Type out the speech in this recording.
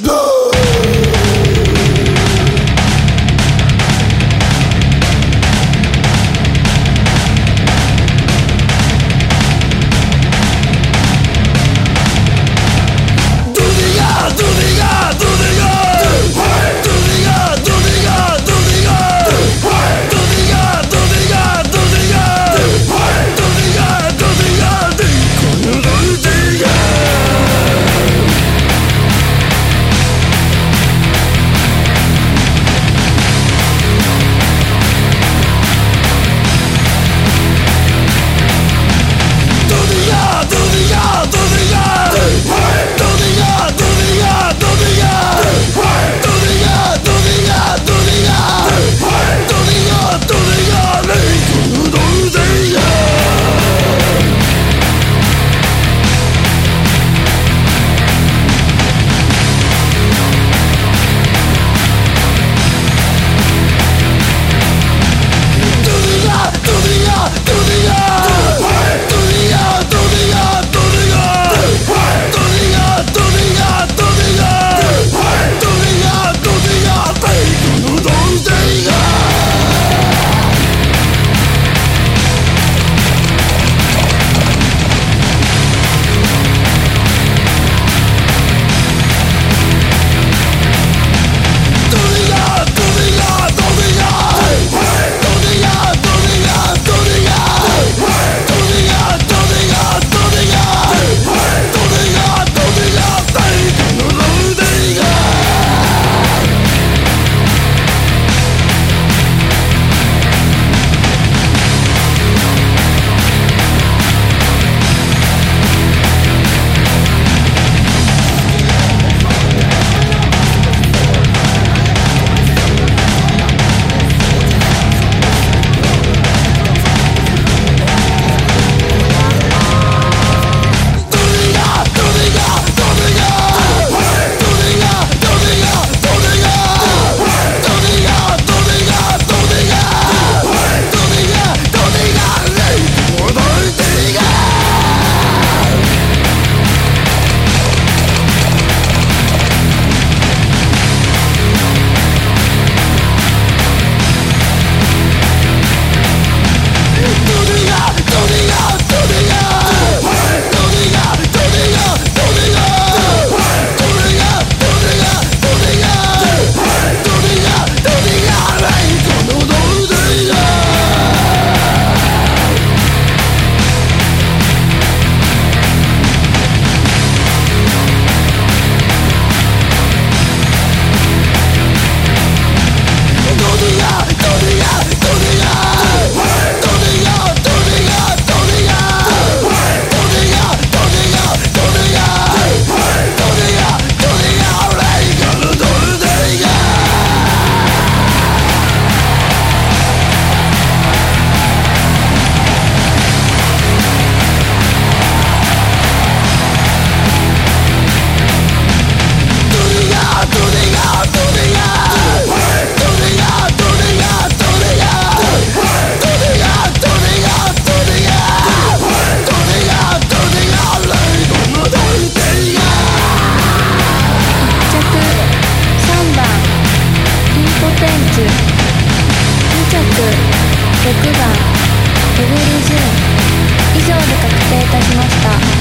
No! 2着6番レベル10以上で確定いたしました。